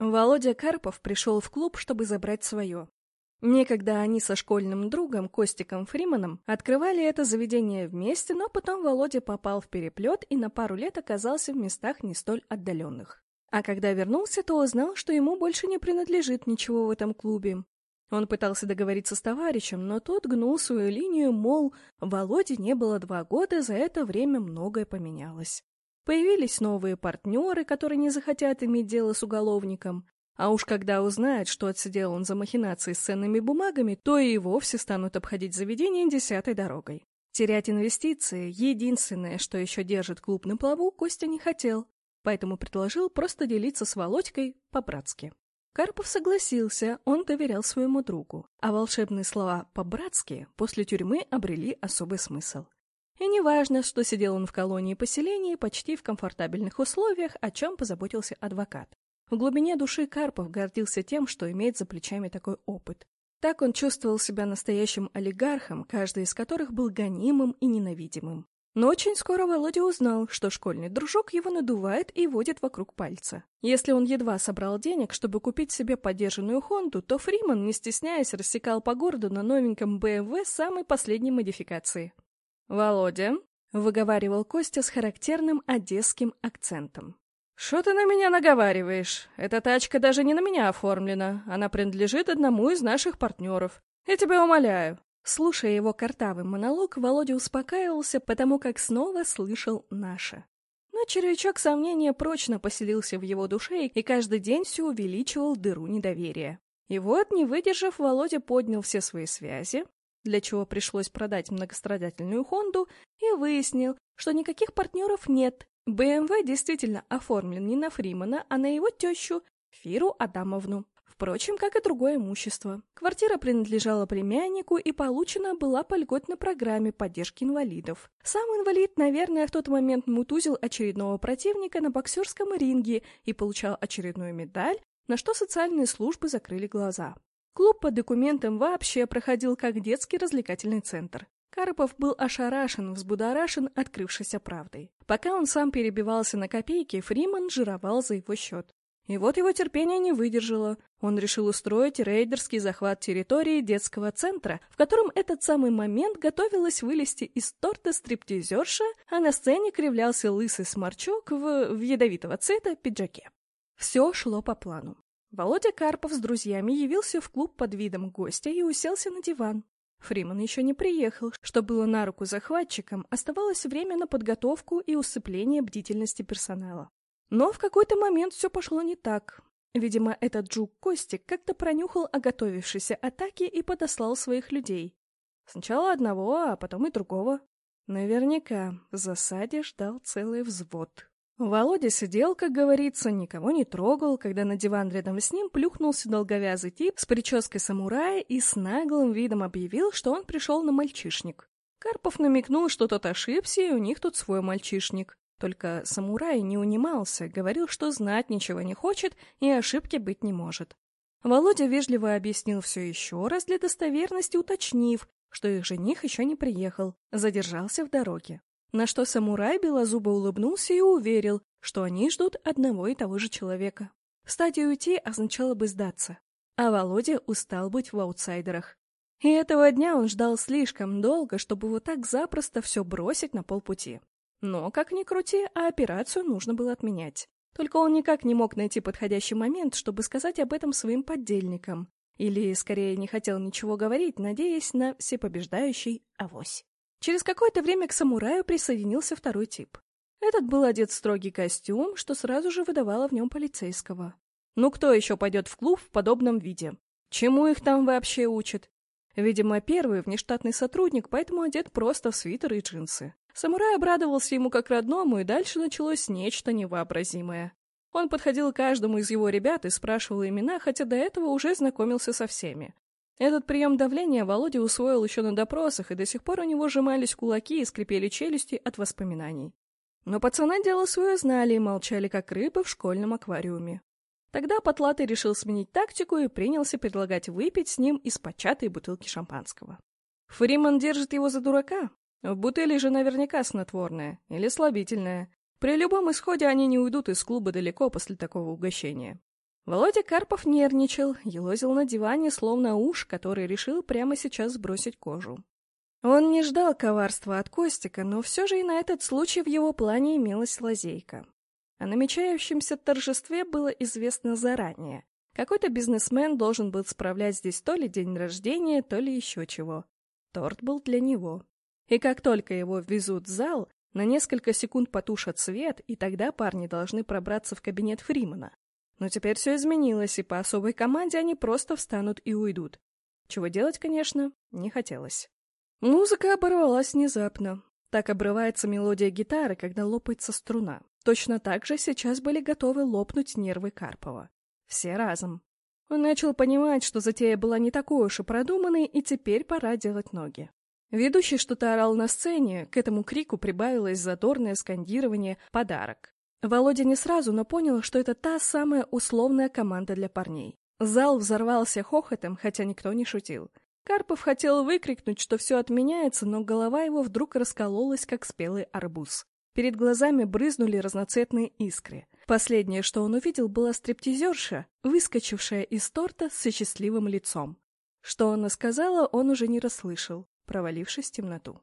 Володя Карпов пришел в клуб, чтобы забрать свое. Некогда они со школьным другом Костиком Фриманом открывали это заведение вместе, но потом Володя попал в переплет и на пару лет оказался в местах не столь отдаленных. А когда вернулся, то узнал, что ему больше не принадлежит ничего в этом клубе. Он пытался договориться с товарищем, но тот гнул свою линию, мол, Володе не было два года, за это время многое поменялось. Появились новые партнеры, которые не захотят иметь дело с уголовником. А уж когда узнают, что отсидел он за махинации с ценными бумагами, то и вовсе станут обходить заведение десятой дорогой. Терять инвестиции — единственное, что еще держит клуб на плаву, Костя не хотел, поэтому предложил просто делиться с Володькой по-братски. Карпов согласился, он доверял своему другу, а волшебные слова «по-братски» после тюрьмы обрели особый смысл — неважно, что сидел он в колонии поселения почти в комфортабельных условиях, о чем позаботился адвокат. В глубине души Карпов гордился тем, что имеет за плечами такой опыт. Так он чувствовал себя настоящим олигархом, каждый из которых был гонимым и ненавидимым. Но очень скоро Володя узнал, что школьный дружок его надувает и водит вокруг пальца. Если он едва собрал денег, чтобы купить себе подержанную Хонду, то Фриман, не стесняясь, рассекал по городу на новеньком БМВ самой последней модификации. «Володя», — выговаривал Костя с характерным одесским акцентом. «Что ты на меня наговариваешь? Эта тачка даже не на меня оформлена. Она принадлежит одному из наших партнеров. Я тебя умоляю». Слушая его картавый монолог, Володя успокаивался, потому как снова слышал «наше». Но червячок сомнения прочно поселился в его душе и каждый день все увеличивал дыру недоверия. И вот, не выдержав, Володя поднял все свои связи, для чего пришлось продать многострадательную Хонду, и выяснил, что никаких партнеров нет. БМВ действительно оформлен не на Фримана, а на его тещу, Фиру Адамовну. Впрочем, как и другое имущество. Квартира принадлежала племяннику и получена была по льготной программе поддержки инвалидов. Сам инвалид, наверное, в тот момент мутузил очередного противника на боксерском ринге и получал очередную медаль, на что социальные службы закрыли глаза. Клуб по документам вообще проходил как детский развлекательный центр. Карпов был ошарашен, взбудоражен открывшейся правдой. Пока он сам перебивался на копейки, Фриман жировал за его счет. И вот его терпение не выдержало. Он решил устроить рейдерский захват территории детского центра, в котором этот самый момент готовилась вылезти из торта стриптизерша, а на сцене кривлялся лысый сморчок в, в ядовитого цвета пиджаке. Все шло по плану. Володя Карпов с друзьями явился в клуб под видом гостя и уселся на диван. Фриман еще не приехал, что было на руку захватчикам, оставалось время на подготовку и усыпление бдительности персонала. Но в какой-то момент все пошло не так. Видимо, этот Джук Костик как-то пронюхал о готовившейся атаке и подослал своих людей. Сначала одного, а потом и другого. Наверняка в засаде ждал целый взвод. Володя сидел, как говорится, никого не трогал, когда на диван рядом с ним плюхнулся долговязый тип с прической самурая и с наглым видом объявил, что он пришел на мальчишник. Карпов намекнул, что тот ошибся, и у них тут свой мальчишник. Только самурай не унимался, говорил, что знать ничего не хочет и ошибки быть не может. Володя вежливо объяснил все еще раз для достоверности, уточнив, что их жених еще не приехал, задержался в дороге. На что самурай белозубо улыбнулся и уверил, что они ждут одного и того же человека. Встать и уйти означало бы сдаться. А Володя устал быть в аутсайдерах. И этого дня он ждал слишком долго, чтобы вот так запросто все бросить на полпути. Но, как ни крути, а операцию нужно было отменять. Только он никак не мог найти подходящий момент, чтобы сказать об этом своим поддельникам. Или, скорее, не хотел ничего говорить, надеясь на всепобеждающий авось. Через какое-то время к самураю присоединился второй тип. Этот был одет в строгий костюм, что сразу же выдавало в нем полицейского. Ну кто еще пойдет в клуб в подобном виде? Чему их там вообще учат? Видимо, первый внештатный сотрудник, поэтому одет просто в свитер и джинсы. Самурай обрадовался ему как родному, и дальше началось нечто невообразимое. Он подходил к каждому из его ребят и спрашивал имена, хотя до этого уже знакомился со всеми. Этот прием давления Володя усвоил еще на допросах, и до сих пор у него сжимались кулаки и скрипели челюсти от воспоминаний. Но пацаны дело свое знали и молчали, как рыбы в школьном аквариуме. Тогда Потлатый решил сменить тактику и принялся предлагать выпить с ним из початой бутылки шампанского. Фриман держит его за дурака. В бутыли же наверняка снотворное или слабительное. При любом исходе они не уйдут из клуба далеко после такого угощения. Володя Карпов нервничал, елозил на диване, словно уж, который решил прямо сейчас сбросить кожу. Он не ждал коварства от Костика, но все же и на этот случай в его плане имелась лазейка. О намечающемся торжестве было известно заранее. Какой-то бизнесмен должен был справлять здесь то ли день рождения, то ли еще чего. Торт был для него. И как только его ввезут в зал, на несколько секунд потушат свет, и тогда парни должны пробраться в кабинет Фримана. Но теперь все изменилось, и по особой команде они просто встанут и уйдут. Чего делать, конечно, не хотелось. Музыка оборвалась внезапно. Так обрывается мелодия гитары, когда лопается струна. Точно так же сейчас были готовы лопнуть нервы Карпова. Все разом. Он начал понимать, что затея была не такой уж и продуманной, и теперь пора делать ноги. Ведущий что-то орал на сцене, к этому крику прибавилось задорное скандирование «подарок». Володя не сразу, но понял, что это та самая условная команда для парней. Зал взорвался хохотом, хотя никто не шутил. Карпов хотел выкрикнуть, что все отменяется, но голова его вдруг раскололась, как спелый арбуз. Перед глазами брызнули разноцветные искры. Последнее, что он увидел, была стриптизерша, выскочившая из торта с счастливым лицом. Что она сказала, он уже не расслышал провалившись в темноту.